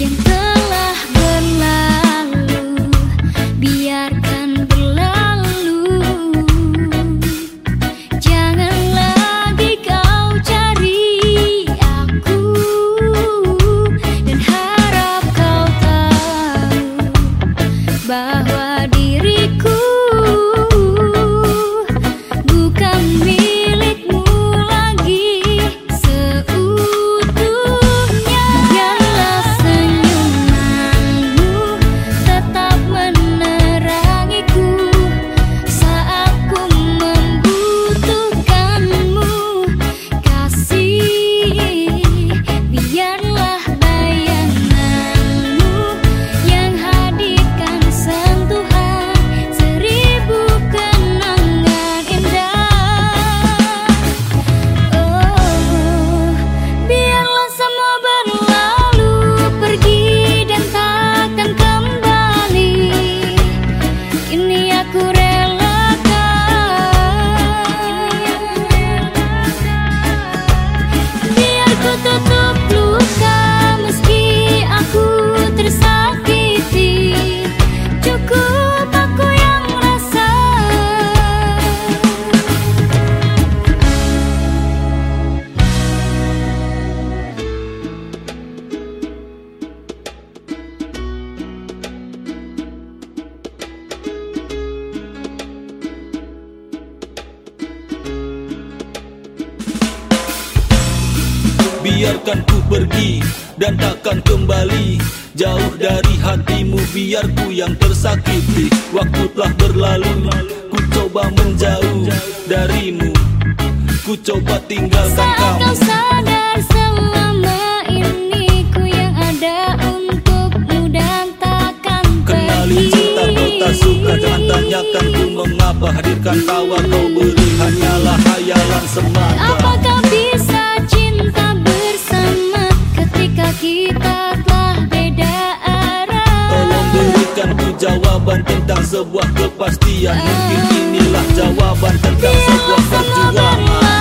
颜色 biarkan ku pergi dan takkan kembali. Jauh dari hatimu biar ku yang tersakiti. Waktu telah berlalu ku coba menjauh darimu. Ku coba tinggalkan Saat kamu. kau sadar selama ini ku yang ada untukmu dan takkan Kenali cinta kau tak suka Jangan tanyakan ku mengapa. Hadirkan tawa kau beri Hanyalah hayalan semata kepastian. Mungkin inilah jawaban tentang sebuah perjuangan